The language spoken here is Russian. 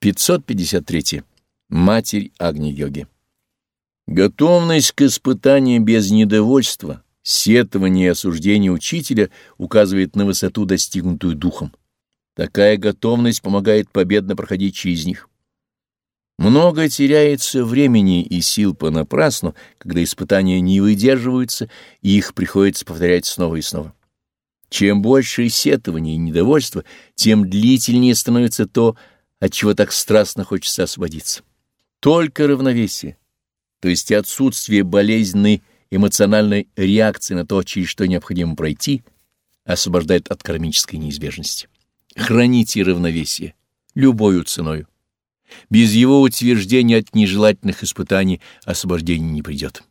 553. Матерь Агни-йоги. Готовность к испытаниям без недовольства, сетования и осуждения учителя указывает на высоту, достигнутую духом. Такая готовность помогает победно проходить через них. Много теряется времени и сил понапрасну, когда испытания не выдерживаются, и их приходится повторять снова и снова. Чем больше сетования и недовольства, тем длительнее становится то, от чего так страстно хочется освободиться. Только равновесие, то есть отсутствие болезненной эмоциональной реакции на то, через что необходимо пройти, освобождает от кармической неизбежности. Храните равновесие любою ценою. Без его утверждения от нежелательных испытаний освобождения не придет.